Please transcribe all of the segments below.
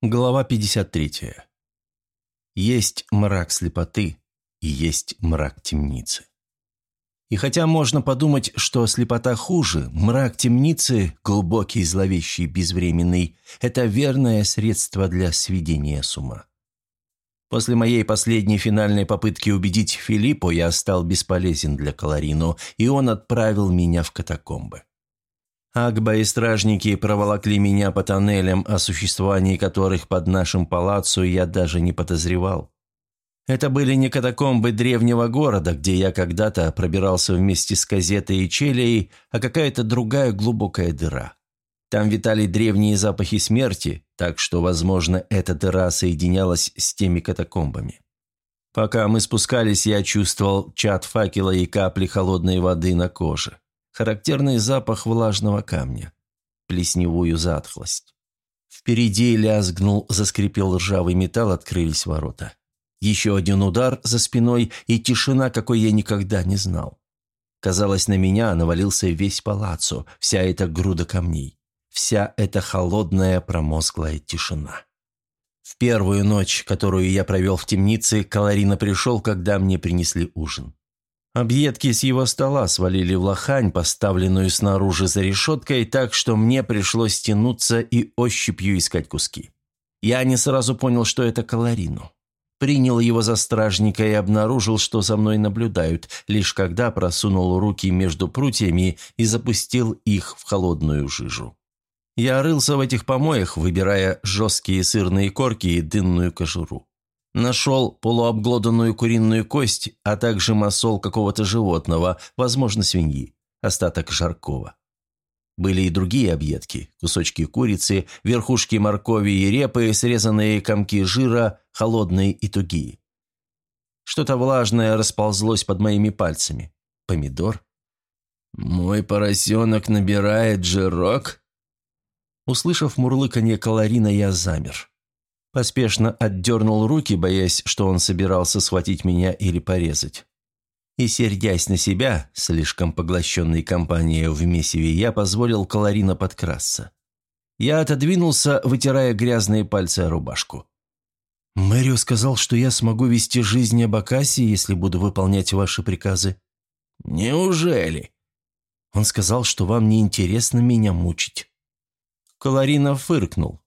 Глава 53. Есть мрак слепоты и есть мрак темницы. И хотя можно подумать, что слепота хуже, мрак темницы, глубокий, зловещий, безвременный, это верное средство для сведения с ума. После моей последней финальной попытки убедить Филиппо я стал бесполезен для Каларину, и он отправил меня в катакомбы. Агба и стражники проволокли меня по тоннелям, о существовании которых под нашим палаццо я даже не подозревал. Это были не катакомбы древнего города, где я когда-то пробирался вместе с Казетой и Челией, а какая-то другая глубокая дыра. Там витали древние запахи смерти, так что, возможно, эта дыра соединялась с теми катакомбами. Пока мы спускались, я чувствовал чад факела и капли холодной воды на коже характерный запах влажного камня, плесневую затхлость. Впереди лязгнул, заскрипел ржавый металл, открылись ворота. Еще один удар за спиной и тишина, какой я никогда не знал. Казалось, на меня навалился весь палаццо, вся эта груда камней, вся эта холодная промозглая тишина. В первую ночь, которую я провел в темнице, Каларина пришел, когда мне принесли ужин. Объедки с его стола свалили в лохань, поставленную снаружи за решеткой, так что мне пришлось тянуться и ощупью искать куски. Я не сразу понял, что это Каларину. Принял его за стражника и обнаружил, что за мной наблюдают, лишь когда просунул руки между прутьями и запустил их в холодную жижу. Я рылся в этих помоях, выбирая жесткие сырные корки и дынную кожуру. Нашел полуобглоданную куриную кость, а также масол какого-то животного, возможно, свиньи, остаток жаркого. Были и другие объедки – кусочки курицы, верхушки моркови и репы, срезанные комки жира, холодные и тугие. Что-то влажное расползлось под моими пальцами. Помидор? «Мой поросенок набирает жирок?» Услышав мурлыканье колорина, я замер. Поспешно отдернул руки, боясь, что он собирался схватить меня или порезать. И, сердясь на себя, слишком поглощенной компанией в месиве, я позволил Каларина подкрасться. Я отодвинулся, вытирая грязные пальцы о рубашку. «Мэрио сказал, что я смогу вести жизнь Абакаси, если буду выполнять ваши приказы». «Неужели?» «Он сказал, что вам не интересно меня мучить». Каларина фыркнул.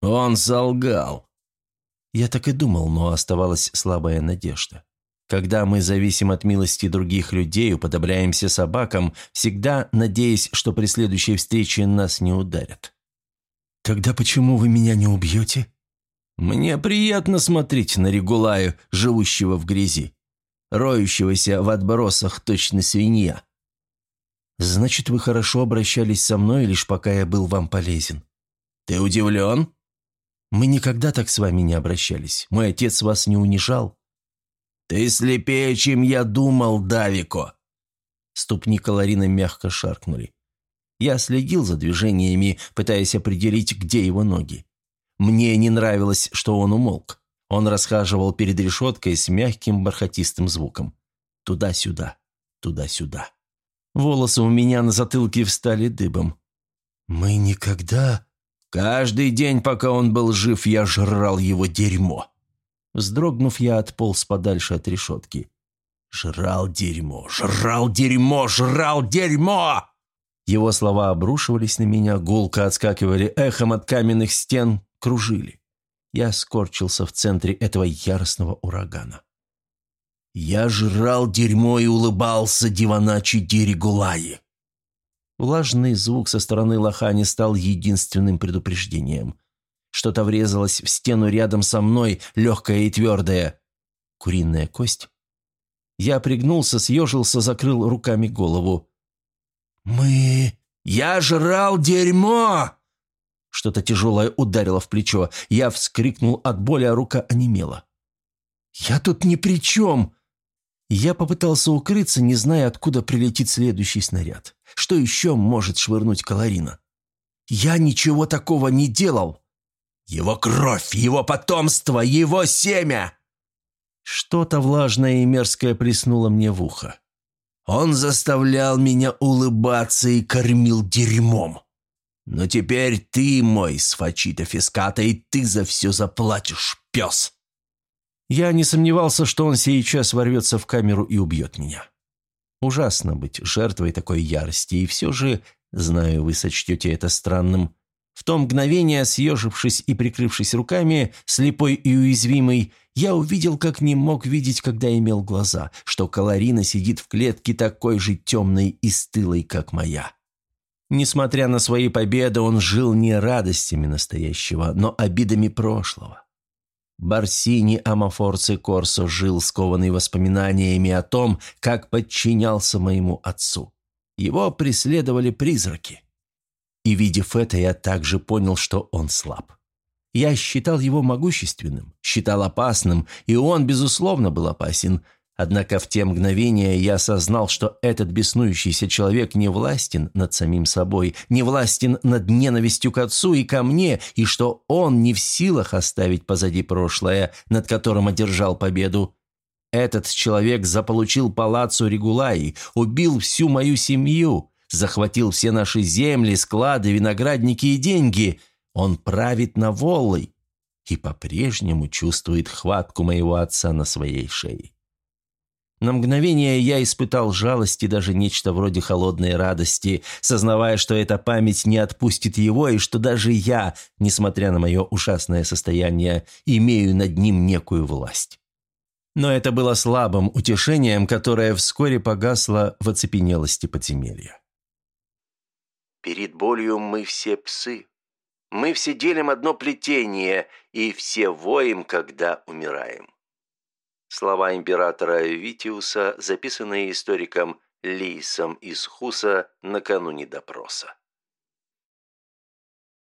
Он солгал. Я так и думал, но оставалась слабая надежда. Когда мы зависим от милости других людей, уподобляемся собакам, всегда надеясь, что при следующей встрече нас не ударят. «Тогда почему вы меня не убьете?» «Мне приятно смотреть на Регулаю, живущего в грязи, роющегося в отбросах точно свинья». «Значит, вы хорошо обращались со мной, лишь пока я был вам полезен». «Ты удивлен?» Мы никогда так с вами не обращались. Мой отец вас не унижал». «Ты слепее, чем я думал, Давико!» Ступни Каларина мягко шаркнули. Я следил за движениями, пытаясь определить, где его ноги. Мне не нравилось, что он умолк. Он расхаживал перед решеткой с мягким бархатистым звуком. Туда-сюда, туда-сюда. Волосы у меня на затылке встали дыбом. «Мы никогда...» Каждый день, пока он был жив, я жрал его дерьмо. Вздрогнув, я отполз подальше от решетки. «Жрал дерьмо! Жрал дерьмо! Жрал дерьмо!» Его слова обрушивались на меня, гулко отскакивали эхом от каменных стен, кружили. Я скорчился в центре этого яростного урагана. «Я жрал дерьмо и улыбался Диваначи Диригулаи. Влажный звук со стороны лохани стал единственным предупреждением. Что-то врезалось в стену рядом со мной, легкое и твердое. Куриная кость? Я пригнулся, съежился, закрыл руками голову. «Мы... Я жрал дерьмо!» Что-то тяжелое ударило в плечо. Я вскрикнул от боли, а рука онемела. «Я тут ни при чем!» Я попытался укрыться, не зная, откуда прилетит следующий снаряд. Что еще может швырнуть Каларина? «Я ничего такого не делал!» «Его кровь, его потомство, его семя!» Что-то влажное и мерзкое плеснуло мне в ухо. «Он заставлял меня улыбаться и кормил дерьмом!» Но теперь ты мой сфачита фиската, и ты за все заплатишь, пес!» Я не сомневался, что он сейчас ворвется в камеру и убьет меня. Ужасно быть жертвой такой ярости, и все же, знаю, вы сочтете это странным, в то мгновение, съежившись и прикрывшись руками, слепой и уязвимый, я увидел, как не мог видеть, когда имел глаза, что Каларина сидит в клетке такой же темной и стылой, как моя. Несмотря на свои победы, он жил не радостями настоящего, но обидами прошлого. Барсини Амафорци Корсо жил скованный воспоминаниями о том, как подчинялся моему отцу. Его преследовали призраки. И, видев это, я также понял, что он слаб. Я считал его могущественным, считал опасным, и он, безусловно, был опасен, Однако в те мгновения я осознал, что этот беснующийся человек не властен над самим собой, не властен над ненавистью к отцу и ко мне, и что он не в силах оставить позади прошлое, над которым одержал победу. Этот человек заполучил палаццо Регулаи, убил всю мою семью, захватил все наши земли, склады, виноградники и деньги. Он правит на Воллой и по-прежнему чувствует хватку моего отца на своей шее. На мгновение я испытал жалость и даже нечто вроде холодной радости, сознавая, что эта память не отпустит его и что даже я, несмотря на мое ужасное состояние, имею над ним некую власть. Но это было слабым утешением, которое вскоре погасло в оцепенелости подземелья. «Перед болью мы все псы. Мы все делим одно плетение, и все воем, когда умираем. Слова императора Витиуса, записанные историком Лейсом из Хуса накануне допроса.